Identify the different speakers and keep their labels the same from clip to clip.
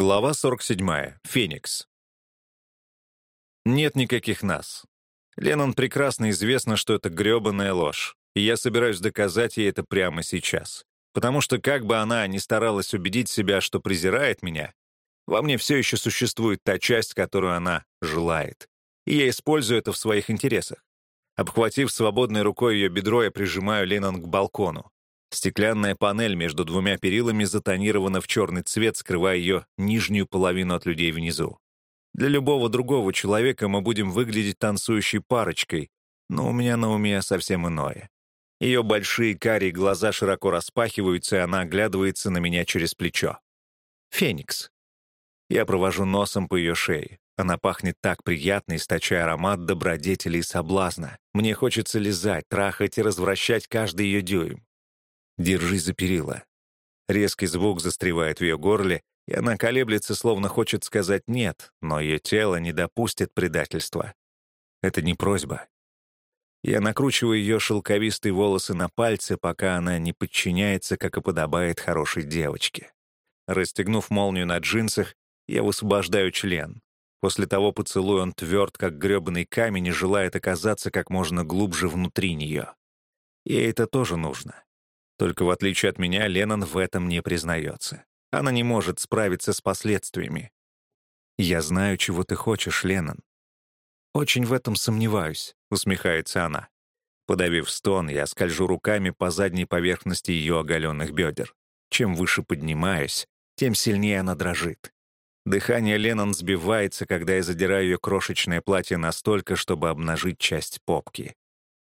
Speaker 1: Глава 47. Феникс. Нет никаких нас. Леннон прекрасно известно, что это грёбаная ложь, и я собираюсь доказать ей это прямо сейчас. Потому что как бы она ни старалась убедить себя, что презирает меня, во мне все еще существует та часть, которую она желает. И я использую это в своих интересах. Обхватив свободной рукой ее бедро, я прижимаю Леннон к балкону. Стеклянная панель между двумя перилами затонирована в черный цвет, скрывая ее нижнюю половину от людей внизу. Для любого другого человека мы будем выглядеть танцующей парочкой, но у меня на уме совсем иное. Ее большие карие глаза широко распахиваются, и она оглядывается на меня через плечо. «Феникс». Я провожу носом по ее шее. Она пахнет так приятно, источая аромат добродетели и соблазна. Мне хочется лизать, трахать и развращать каждый ее дюйм. Держись за перила. Резкий звук застревает в ее горле, и она колеблется, словно хочет сказать «нет», но ее тело не допустит предательства. Это не просьба. Я накручиваю ее шелковистые волосы на пальцы, пока она не подчиняется, как и подобает хорошей девочке. Расстегнув молнию на джинсах, я высвобождаю член. После того поцелуя он тверд, как гребаный камень, и желает оказаться как можно глубже внутри нее. Ей это тоже нужно. Только в отличие от меня, Леннон в этом не признается. Она не может справиться с последствиями. «Я знаю, чего ты хочешь, Леннон». «Очень в этом сомневаюсь», — усмехается она. Подавив стон, я скольжу руками по задней поверхности ее оголенных бедер. Чем выше поднимаюсь, тем сильнее она дрожит. Дыхание Леннон сбивается, когда я задираю ее крошечное платье настолько, чтобы обнажить часть попки.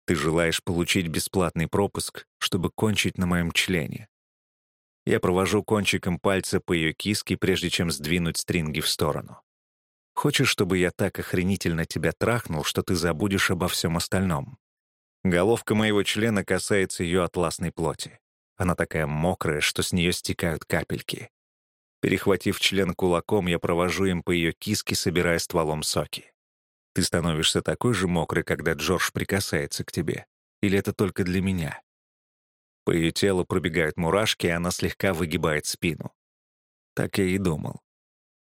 Speaker 1: Ты желаешь получить бесплатный пропуск, чтобы кончить на моем члене. Я провожу кончиком пальца по ее киске, прежде чем сдвинуть стринги в сторону. Хочешь, чтобы я так охренительно тебя трахнул, что ты забудешь обо всем остальном? Головка моего члена касается ее атласной плоти. Она такая мокрая, что с нее стекают капельки. Перехватив член кулаком, я провожу им по ее киске, собирая стволом соки. Ты становишься такой же мокрый, когда Джордж прикасается к тебе? Или это только для меня? По ее телу пробегают мурашки, и она слегка выгибает спину. Так я и думал.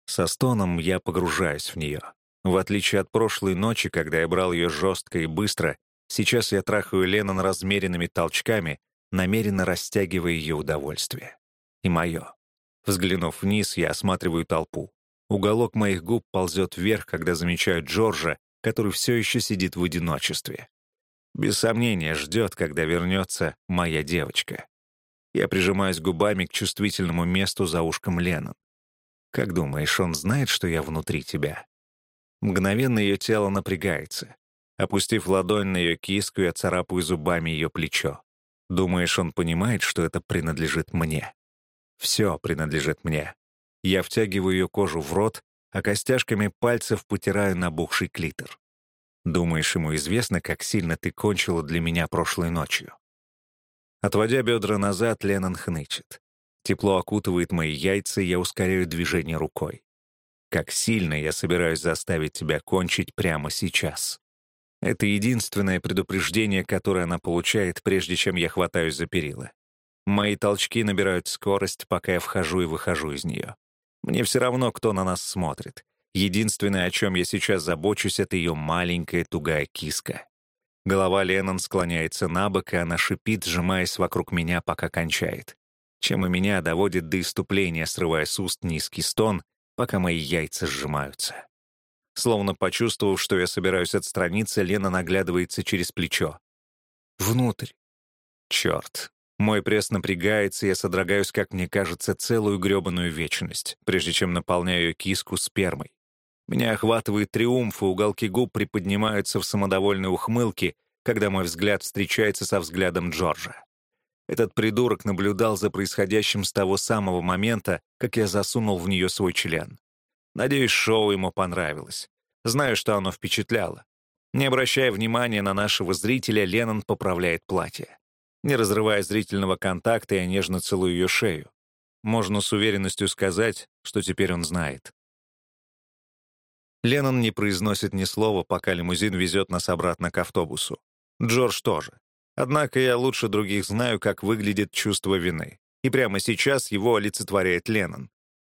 Speaker 1: Со стоном я погружаюсь в нее. В отличие от прошлой ночи, когда я брал ее жестко и быстро, сейчас я трахаю Леннон размеренными толчками, намеренно растягивая ее удовольствие. И мое. Взглянув вниз, я осматриваю толпу. Уголок моих губ ползет вверх, когда замечаю Джорджа, который все еще сидит в одиночестве. Без сомнения, ждет, когда вернется моя девочка. Я прижимаюсь губами к чувствительному месту за ушком Леннон. Как думаешь, он знает, что я внутри тебя? Мгновенно ее тело напрягается. Опустив ладонь на ее киску, я царапаю зубами ее плечо. Думаешь, он понимает, что это принадлежит мне? Все принадлежит мне. Я втягиваю ее кожу в рот, а костяшками пальцев потираю набухший клитор. Думаешь, ему известно, как сильно ты кончила для меня прошлой ночью? Отводя бедра назад, Леннон хнычет. Тепло окутывает мои яйца, и я ускоряю движение рукой. Как сильно я собираюсь заставить тебя кончить прямо сейчас. Это единственное предупреждение, которое она получает, прежде чем я хватаюсь за перила. Мои толчки набирают скорость, пока я вхожу и выхожу из нее. Мне все равно, кто на нас смотрит. Единственное, о чем я сейчас забочусь, это ее маленькая тугая киска. Голова Леннон склоняется на бок, и она шипит, сжимаясь вокруг меня, пока кончает. Чем и меня доводит до иступления, срывая с уст низкий стон, пока мои яйца сжимаются. Словно почувствовав, что я собираюсь отстраниться, Лена наглядывается через плечо. Внутрь. Черт, мой пресс напрягается, я содрогаюсь, как мне кажется, целую грёбаную вечность, прежде чем наполняю киску спермой. Меня охватывает триумф, и уголки губ приподнимаются в самодовольной ухмылке, когда мой взгляд встречается со взглядом Джорджа. Этот придурок наблюдал за происходящим с того самого момента, как я засунул в нее свой член. Надеюсь, шоу ему понравилось. Знаю, что оно впечатляло. Не обращая внимания на нашего зрителя, Леннон поправляет платье. Не разрывая зрительного контакта, я нежно целую ее шею. Можно с уверенностью сказать, что теперь он знает. Леннон не произносит ни слова, пока лимузин везет нас обратно к автобусу. Джордж тоже. Однако я лучше других знаю, как выглядит чувство вины. И прямо сейчас его олицетворяет Леннон.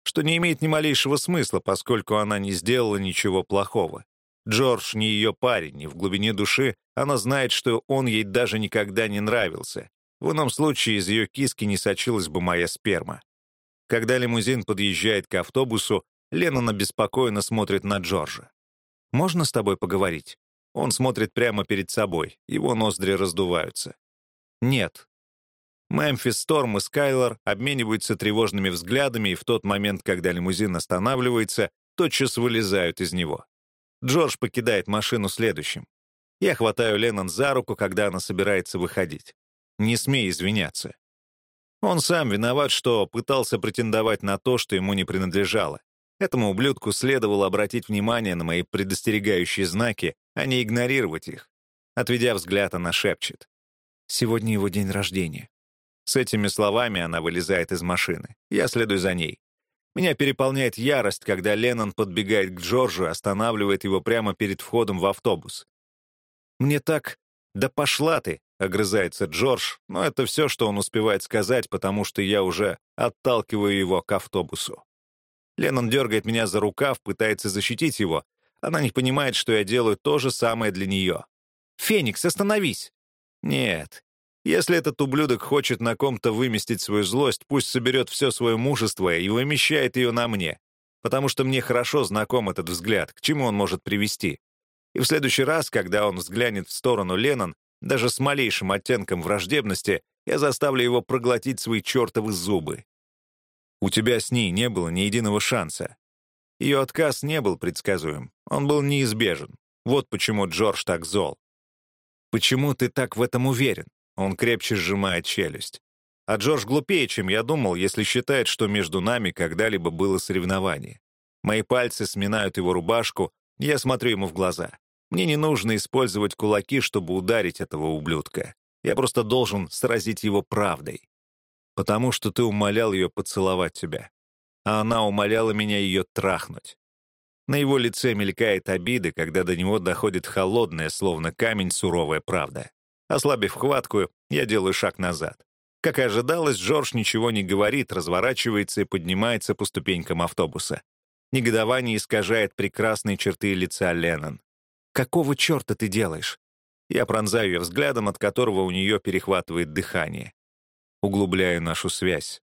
Speaker 1: что не имеет ни малейшего смысла, поскольку она не сделала ничего плохого. Джордж не ее парень, и в глубине души она знает, что он ей даже никогда не нравился. В ином случае из ее киски не сочилась бы моя сперма. Когда лимузин подъезжает к автобусу, Леннон обеспокоенно смотрит на Джорджа. «Можно с тобой поговорить?» Он смотрит прямо перед собой, его ноздри раздуваются. «Нет». Мемфис, Сторм и Скайлор обмениваются тревожными взглядами, и в тот момент, когда лимузин останавливается, тотчас вылезают из него. Джордж покидает машину следующим. Я хватаю Леннон за руку, когда она собирается выходить. Не смей извиняться. Он сам виноват, что пытался претендовать на то, что ему не принадлежало. Этому ублюдку следовало обратить внимание на мои предостерегающие знаки, а не игнорировать их. Отведя взгляд, она шепчет. «Сегодня его день рождения». С этими словами она вылезает из машины. Я следую за ней. Меня переполняет ярость, когда Леннон подбегает к Джорджу и останавливает его прямо перед входом в автобус. «Мне так... Да пошла ты!» — огрызается Джордж, но это все, что он успевает сказать, потому что я уже отталкиваю его к автобусу. Леннон дергает меня за рукав, пытается защитить его. Она не понимает, что я делаю то же самое для нее. «Феникс, остановись!» «Нет. Если этот ублюдок хочет на ком-то выместить свою злость, пусть соберет все свое мужество и вымещает ее на мне. Потому что мне хорошо знаком этот взгляд, к чему он может привести. И в следующий раз, когда он взглянет в сторону Леннон, даже с малейшим оттенком враждебности, я заставлю его проглотить свои чертовы зубы. У тебя с ней не было ни единого шанса. Ее отказ не был предсказуем, он был неизбежен. Вот почему Джордж так зол. Почему ты так в этом уверен? Он крепче сжимает челюсть. А Джордж глупее, чем я думал, если считает, что между нами когда-либо было соревнование. Мои пальцы сминают его рубашку, я смотрю ему в глаза. Мне не нужно использовать кулаки, чтобы ударить этого ублюдка. Я просто должен сразить его правдой потому что ты умолял ее поцеловать тебя, а она умоляла меня ее трахнуть. На его лице мелькает обида, когда до него доходит холодная, словно камень, суровая правда. Ослабив хватку, я делаю шаг назад. Как и ожидалось, Джордж ничего не говорит, разворачивается и поднимается по ступенькам автобуса. Негодование искажает прекрасные черты лица Леннон. «Какого черта ты делаешь?» Я пронзаю ее взглядом, от которого у нее перехватывает дыхание углубляя нашу связь.